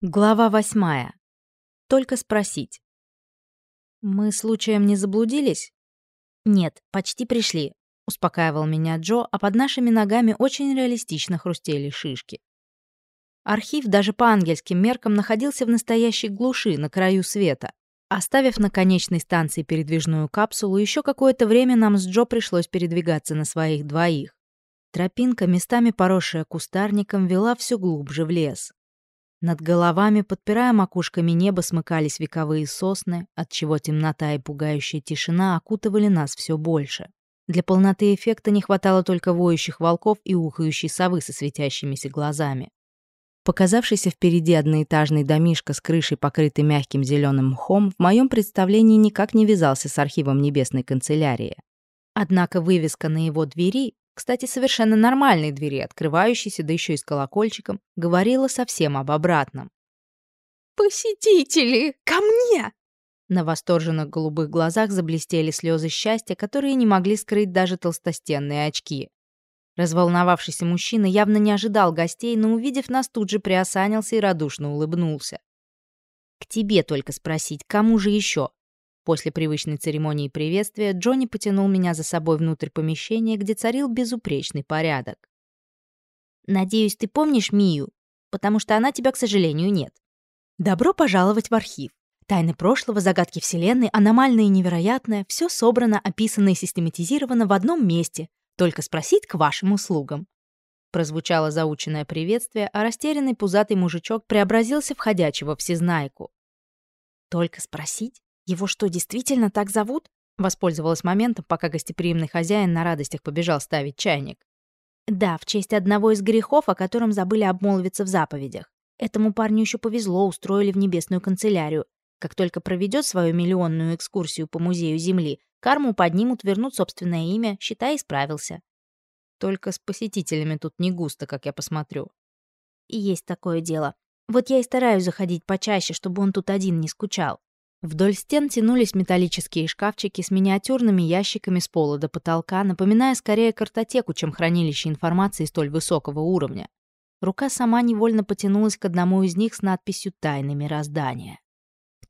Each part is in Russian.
Глава восьмая. Только спросить. «Мы случаем не заблудились?» «Нет, почти пришли», — успокаивал меня Джо, а под нашими ногами очень реалистично хрустели шишки. Архив даже по ангельским меркам находился в настоящей глуши, на краю света. Оставив на конечной станции передвижную капсулу, еще какое-то время нам с Джо пришлось передвигаться на своих двоих. Тропинка, местами поросшая кустарником, вела все глубже в лес. Над головами, подпирая макушками небо, смыкались вековые сосны, отчего темнота и пугающая тишина окутывали нас все больше. Для полноты эффекта не хватало только воющих волков и ухающей совы со светящимися глазами. Показавшийся впереди одноэтажный домишко с крышей, покрытый мягким зеленым мхом, в моем представлении никак не вязался с архивом Небесной канцелярии. Однако вывеска на его двери кстати, совершенно нормальной двери, открывающейся, да еще и с колокольчиком, говорила совсем об обратном. «Посетители! Ко мне!» На восторженных голубых глазах заблестели слезы счастья, которые не могли скрыть даже толстостенные очки. Разволновавшийся мужчина явно не ожидал гостей, но, увидев нас, тут же приосанился и радушно улыбнулся. «К тебе только спросить, кому же еще?» После привычной церемонии приветствия Джонни потянул меня за собой внутрь помещения, где царил безупречный порядок. «Надеюсь, ты помнишь Мию, потому что она тебя, к сожалению, нет. Добро пожаловать в архив. Тайны прошлого, загадки Вселенной, аномальное и невероятное — все собрано, описано и систематизировано в одном месте. Только спросить к вашим услугам». Прозвучало заученное приветствие, а растерянный пузатый мужичок преобразился в ходячего всезнайку. «Только спросить? Его что, действительно так зовут? Воспользовалась моментом, пока гостеприимный хозяин на радостях побежал ставить чайник. Да, в честь одного из грехов, о котором забыли обмолвиться в заповедях. Этому парню еще повезло, устроили в небесную канцелярию. Как только проведет свою миллионную экскурсию по музею Земли, карму поднимут, вернут собственное имя, считай, исправился. Только с посетителями тут не густо, как я посмотрю. Есть такое дело. Вот я и стараюсь заходить почаще, чтобы он тут один не скучал. Вдоль стен тянулись металлические шкафчики с миниатюрными ящиками с пола до потолка, напоминая скорее картотеку, чем хранилище информации столь высокого уровня. Рука сама невольно потянулась к одному из них с надписью «Тайны мироздания».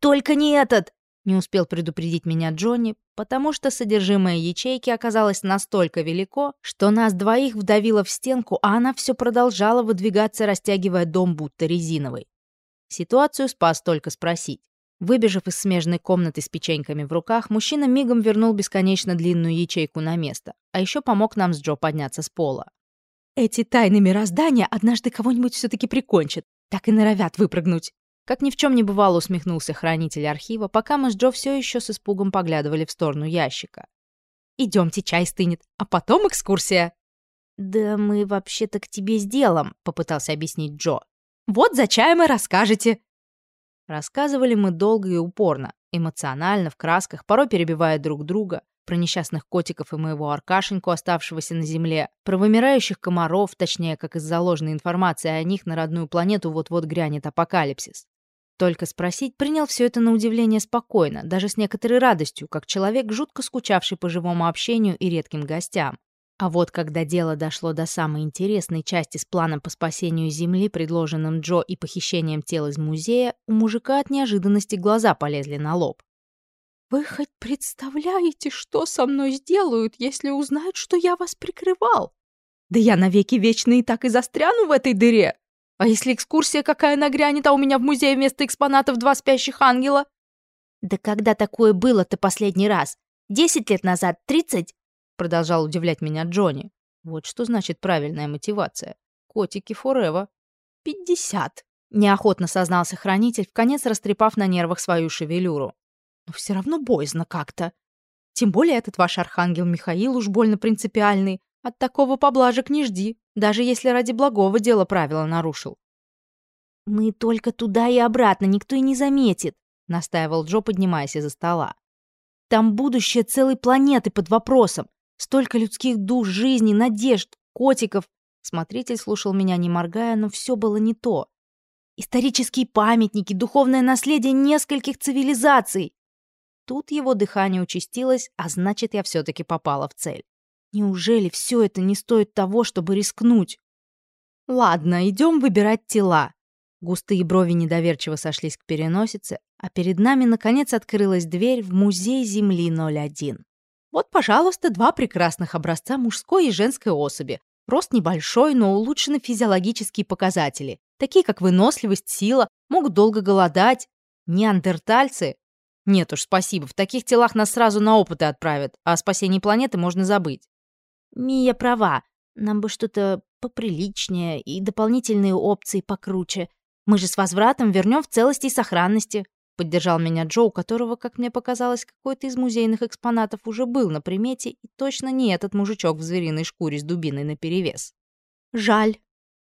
«Только не этот!» — не успел предупредить меня Джонни, потому что содержимое ячейки оказалось настолько велико, что нас двоих вдавило в стенку, а она все продолжала выдвигаться, растягивая дом будто резиновый. Ситуацию спас только спросить. Выбежав из смежной комнаты с печеньками в руках, мужчина мигом вернул бесконечно длинную ячейку на место, а еще помог нам с Джо подняться с пола. «Эти тайны мироздания однажды кого-нибудь все-таки прикончат, так и норовят выпрыгнуть». Как ни в чем не бывало, усмехнулся хранитель архива, пока мы с Джо все еще с испугом поглядывали в сторону ящика. «Идемте, чай стынет, а потом экскурсия». «Да мы вообще-то к тебе с делом», — попытался объяснить Джо. «Вот за чаем и расскажете», Рассказывали мы долго и упорно, эмоционально, в красках, порой перебивая друг друга, про несчастных котиков и моего Аркашеньку, оставшегося на земле, про вымирающих комаров, точнее, как из заложенной информации о них на родную планету вот-вот грянет апокалипсис. Только спросить принял все это на удивление спокойно, даже с некоторой радостью, как человек, жутко скучавший по живому общению и редким гостям. А вот когда дело дошло до самой интересной части с планом по спасению Земли, предложенным Джо и похищением тел из музея, у мужика от неожиданности глаза полезли на лоб. «Вы хоть представляете, что со мной сделают, если узнают, что я вас прикрывал? Да я навеки вечные так и застряну в этой дыре! А если экскурсия какая нагрянет, а у меня в музее вместо экспонатов два спящих ангела?» «Да когда такое было-то последний раз? Десять лет назад? Тридцать?» Продолжал удивлять меня Джонни. Вот что значит правильная мотивация. Котики форева. «Пятьдесят!» — неохотно сознался хранитель, в конец растрепав на нервах свою шевелюру. «Но все равно боязно как-то. Тем более этот ваш архангел Михаил уж больно принципиальный. От такого поблажек не жди, даже если ради благого дела правила нарушил». «Мы только туда и обратно, никто и не заметит», — настаивал Джо, поднимаясь из-за стола. «Там будущее целой планеты под вопросом. Столько людских душ, жизней, надежд, котиков. Смотритель слушал меня, не моргая, но все было не то. Исторические памятники, духовное наследие нескольких цивилизаций. Тут его дыхание участилось, а значит, я все-таки попала в цель. Неужели все это не стоит того, чтобы рискнуть? Ладно, идем выбирать тела. Густые брови недоверчиво сошлись к переносице, а перед нами, наконец, открылась дверь в музей Земли 01. Вот, пожалуйста, два прекрасных образца мужской и женской особи. Рост небольшой, но улучшены физиологические показатели, такие как выносливость, сила, могут долго голодать. Неандертальцы? Нет уж, спасибо, в таких телах нас сразу на опыты отправят, а о спасении планеты можно забыть. Мия права, нам бы что-то поприличнее и дополнительные опции покруче. Мы же с возвратом вернем в целости и сохранности», — поддержал меня Джо, у которого, как мне показалось, какой-то из музейных экспонатов уже был на примете, и точно не этот мужичок в звериной шкуре с дубиной наперевес. «Жаль.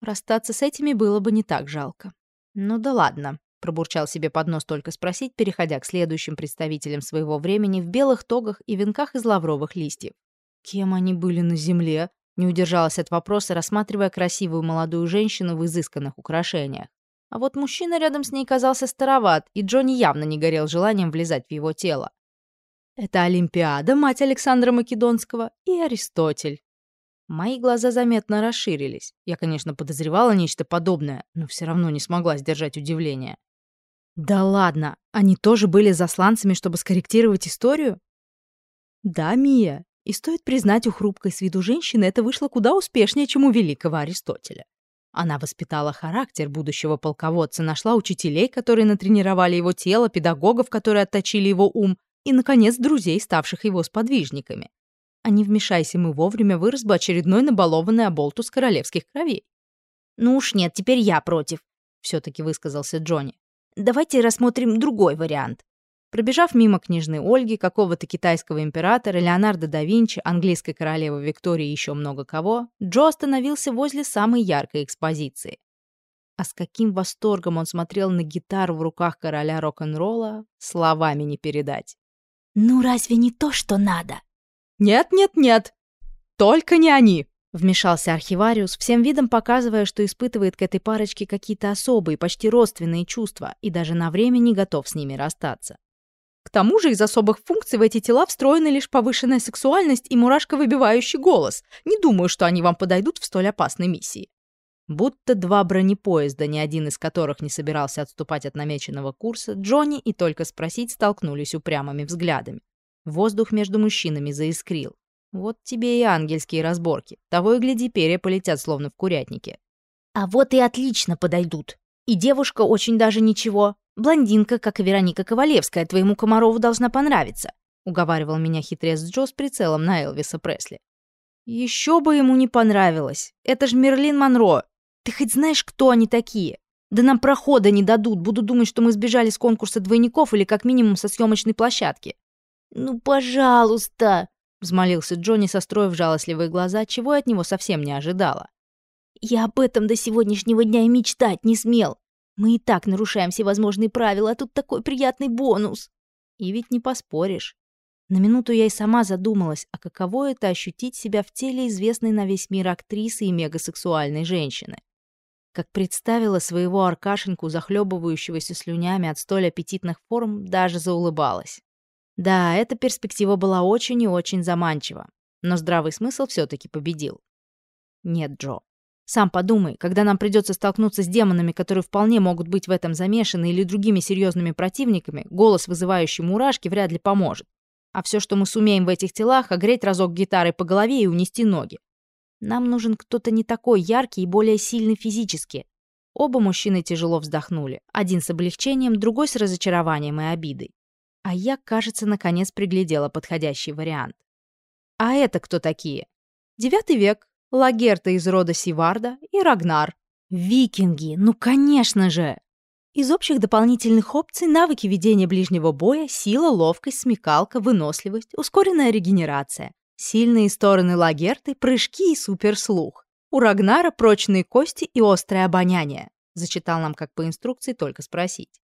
Расстаться с этими было бы не так жалко». «Ну да ладно», — пробурчал себе под нос только спросить, переходя к следующим представителям своего времени в белых тогах и венках из лавровых листьев. Кем они были на земле? Не удержалась от вопроса, рассматривая красивую молодую женщину в изысканных украшениях. А вот мужчина рядом с ней казался староват, и Джонни явно не горел желанием влезать в его тело. Это Олимпиада, мать Александра Македонского, и Аристотель. Мои глаза заметно расширились. Я, конечно, подозревала нечто подобное, но все равно не смогла сдержать удивление. Да ладно, они тоже были засланцами, чтобы скорректировать историю? Да, Мия, и стоит признать, у хрупкой с виду женщины это вышло куда успешнее, чем у великого Аристотеля. Она воспитала характер будущего полководца, нашла учителей, которые натренировали его тело, педагогов, которые отточили его ум, и, наконец, друзей, ставших его сподвижниками. А не вмешайся мы вовремя, вырос бы очередной набалованный оболтус королевских кровей. «Ну уж нет, теперь я против», — все-таки высказался Джонни. «Давайте рассмотрим другой вариант. Пробежав мимо княжны Ольги, какого-то китайского императора, Леонардо да Винчи, английской королевы Виктории и еще много кого, Джо остановился возле самой яркой экспозиции. А с каким восторгом он смотрел на гитару в руках короля рок-н-ролла, словами не передать. «Ну разве не то, что надо?» «Нет-нет-нет! Только не они!» Вмешался архивариус, всем видом показывая, что испытывает к этой парочке какие-то особые, почти родственные чувства и даже на время не готов с ними расстаться. Тому же из особых функций в эти тела встроены лишь повышенная сексуальность и мурашко-выбивающий голос. Не думаю, что они вам подойдут в столь опасной миссии. Будто два бронепоезда, ни один из которых не собирался отступать от намеченного курса, Джонни и только спросить столкнулись упрямыми взглядами. Воздух между мужчинами заискрил. Вот тебе и ангельские разборки. Того и гляди, перья полетят, словно в курятнике. А вот и отлично подойдут. И девушка очень даже ничего. Блондинка, как и Вероника Ковалевская, твоему Комарову должна понравиться», — уговаривал меня хитрец Джо с прицелом на Элвиса Пресли. «Еще бы ему не понравилось. Это ж Мерлин Монро. Ты хоть знаешь, кто они такие? Да нам прохода не дадут. Буду думать, что мы сбежали с конкурса двойников или как минимум со съемочной площадки». «Ну, пожалуйста!» — взмолился Джонни, состроив жалостливые глаза, чего я от него совсем не ожидала. «Я об этом до сегодняшнего дня и мечтать не смел. Мы и так нарушаем всевозможные правила, а тут такой приятный бонус. И ведь не поспоришь. На минуту я и сама задумалась, а каково это ощутить себя в теле известной на весь мир актрисы и мегасексуальной женщины. Как представила своего Аркашеньку, захлебывающегося слюнями от столь аппетитных форм, даже заулыбалась. Да, эта перспектива была очень и очень заманчива, но здравый смысл все-таки победил. Нет, Джо, сам подумай, когда нам придется столкнуться с демонами, которые вполне могут быть в этом замешаны, или другими серьезными противниками, голос, вызывающий мурашки, вряд ли поможет. А все, что мы сумеем в этих телах, огреть разок гитарой по голове и унести ноги. Нам нужен кто-то не такой яркий и более сильный физически. Оба мужчины тяжело вздохнули. Один с облегчением, другой с разочарованием и обидой. А я, кажется, наконец приглядела подходящий вариант. А это кто такие? Девятый век, Лагерта из рода Сиварда и Рагнар. Викинги, ну конечно же! Из общих дополнительных опций навыки ведения ближнего боя, сила, ловкость, смекалка, выносливость, ускоренная регенерация. Сильные стороны Лагерты, прыжки и суперслух. У Рагнара прочные кости и острое обоняние. Зачитал нам как по инструкции, только спросить.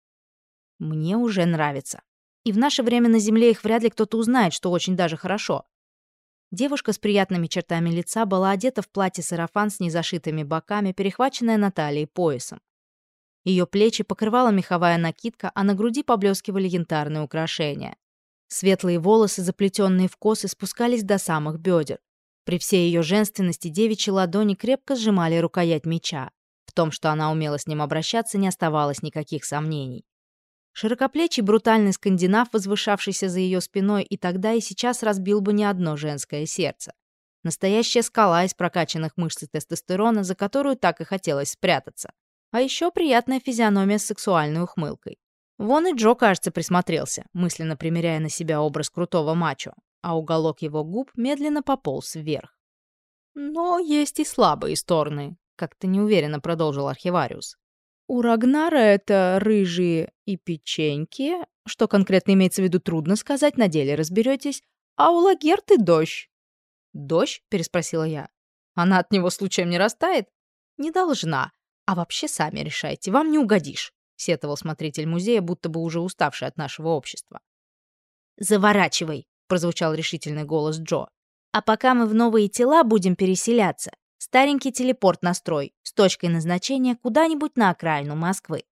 Мне уже нравится. И в наше время на Земле их вряд ли кто-то узнает, что очень даже хорошо. Девушка с приятными чертами лица была одета в платье-сарафан с незашитыми боками, перехваченное на талии поясом. Ее плечи покрывала меховая накидка, а на груди поблескивали янтарные украшения. Светлые волосы, заплетенные в косы, спускались до самых бедер. При всей ее женственности девичьи ладони крепко сжимали рукоять меча. В том, что она умела с ним обращаться, не оставалось никаких сомнений. Широкоплечий брутальный скандинав, возвышавшийся за ее спиной, и тогда и сейчас разбил бы не одно женское сердце. Настоящая скала из прокачанных мышц и тестостерона, за которую так и хотелось спрятаться. А еще приятная физиономия с сексуальной ухмылкой. Вон и Джо, кажется, присмотрелся, мысленно примеряя на себя образ крутого мачо, а уголок его губ медленно пополз вверх. «Но есть и слабые стороны», — как-то неуверенно продолжил архивариус. «У Рагнара это рыжие и печеньки, что конкретно имеется в виду трудно сказать, на деле разберетесь, а у Лагерты дождь». «Дождь?» — переспросила я. «Она от него случаем не растает?» «Не должна. А вообще сами решайте, вам не угодишь», — сетовал смотритель музея, будто бы уже уставший от нашего общества. «Заворачивай», — прозвучал решительный голос Джо. «А пока мы в новые тела будем переселяться, старенький телепорт настрой с точкой назначения куда-нибудь на окраину Москвы.